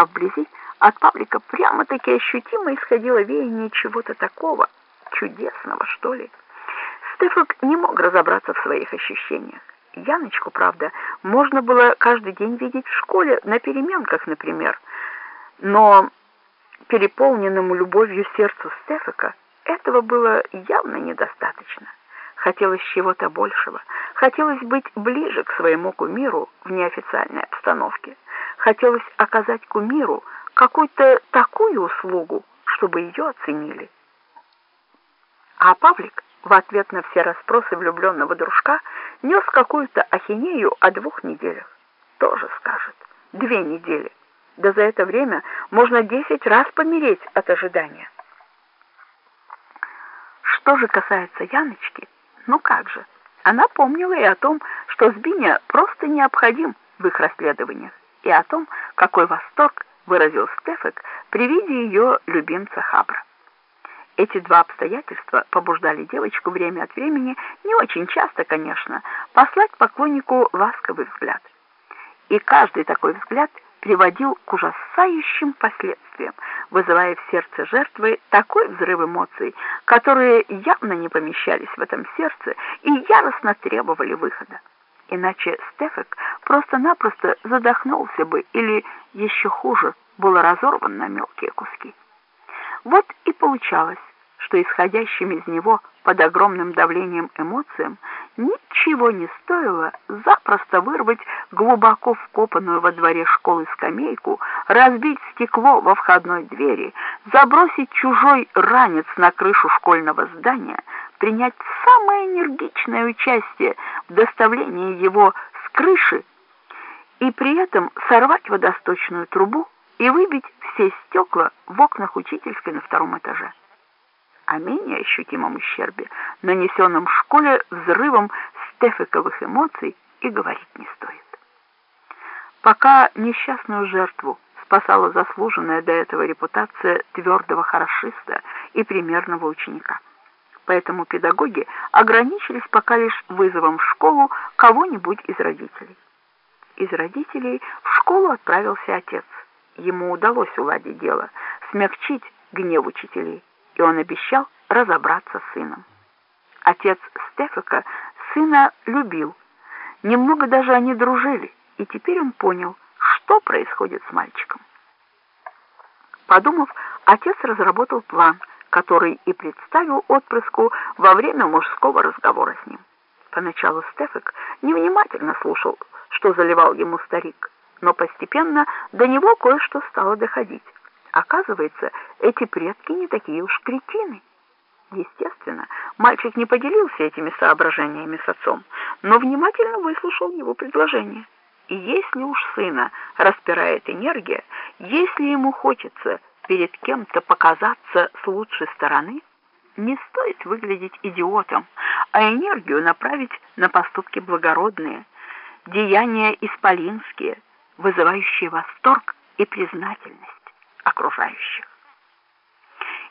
а вблизи от Павлика прямо-таки ощутимо исходило веяние чего-то такого, чудесного, что ли. Стефак не мог разобраться в своих ощущениях. Яночку, правда, можно было каждый день видеть в школе, на переменках, например. Но переполненному любовью сердцу Стефака этого было явно недостаточно. Хотелось чего-то большего. Хотелось быть ближе к своему кумиру в неофициальной обстановке. Хотелось оказать кумиру какую-то такую услугу, чтобы ее оценили. А Павлик в ответ на все расспросы влюбленного дружка нес какую-то ахинею о двух неделях. Тоже скажет. Две недели. Да за это время можно десять раз помереть от ожидания. Что же касается Яночки, ну как же, она помнила и о том, что Збиня просто необходим в их расследованиях, и о том, какой восторг выразил Стефек при виде ее любимца Хабра. Эти два обстоятельства побуждали девочку время от времени, не очень часто, конечно, послать поклоннику ласковый взгляд. И каждый такой взгляд приводил к ужасающим последствиям, вызывая в сердце жертвы такой взрыв эмоций, которые явно не помещались в этом сердце и яростно требовали выхода. Иначе Стефек просто-напросто задохнулся бы или, еще хуже, был разорван на мелкие куски. Вот и получалось, что исходящим из него под огромным давлением эмоциям ничего не стоило запросто вырвать глубоко вкопанную во дворе школы скамейку, разбить стекло во входной двери, забросить чужой ранец на крышу школьного здания, принять самое энергичное участие в доставлении его с крыши и при этом сорвать водосточную трубу и выбить все стекла в окнах учительской на втором этаже о менее ощутимом ущербе, нанесенном школе взрывом стефиковых эмоций, и говорить не стоит. Пока несчастную жертву спасала заслуженная до этого репутация твердого хорошиста и примерного ученика. Поэтому педагоги ограничились пока лишь вызовом в школу кого-нибудь из родителей. Из родителей в школу отправился отец. Ему удалось уладить дело, смягчить гнев учителей и он обещал разобраться с сыном. Отец Стефика сына любил, немного даже они дружили, и теперь он понял, что происходит с мальчиком. Подумав, отец разработал план, который и представил отпрыску во время мужского разговора с ним. Поначалу Стефик невнимательно слушал, что заливал ему старик, но постепенно до него кое-что стало доходить. Оказывается, эти предки не такие уж кретины. Естественно, мальчик не поделился этими соображениями с отцом, но внимательно выслушал его предложение. И если уж сына распирает энергия, если ему хочется перед кем-то показаться с лучшей стороны, не стоит выглядеть идиотом, а энергию направить на поступки благородные, деяния исполинские, вызывающие восторг и признательность окружающих.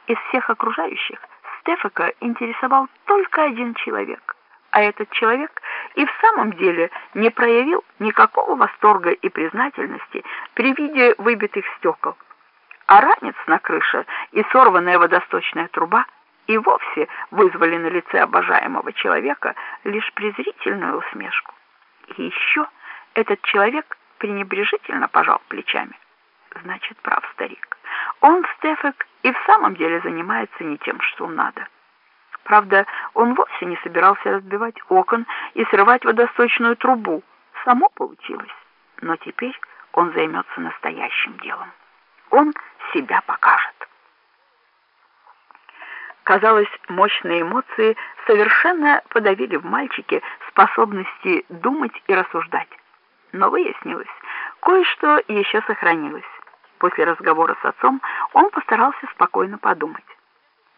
Из всех окружающих Стефака интересовал только один человек, а этот человек и в самом деле не проявил никакого восторга и признательности при виде выбитых стекол, а ранец на крыше и сорванная водосточная труба и вовсе вызвали на лице обожаемого человека лишь презрительную усмешку. И еще этот человек пренебрежительно пожал плечами. Значит, прав старик. Он, Стефек, и в самом деле занимается не тем, что надо. Правда, он вовсе не собирался разбивать окон и срывать водосточную трубу. Само получилось. Но теперь он займется настоящим делом. Он себя покажет. Казалось, мощные эмоции совершенно подавили в мальчике способности думать и рассуждать. Но выяснилось, кое-что еще сохранилось. После разговора с отцом он постарался спокойно подумать.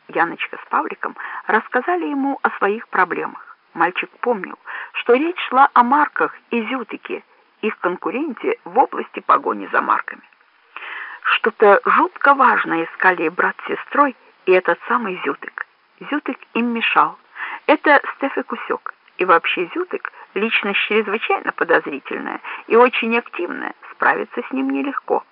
Яночка с Павликом рассказали ему о своих проблемах. Мальчик помнил, что речь шла о марках и зютыке, их конкуренте в области погони за марками. Что-то жутко важное искали брат с сестрой и этот самый зютык. Зютык им мешал. Это Стефик усек. И вообще зютык — личность чрезвычайно подозрительная и очень активная, справиться с ним нелегко.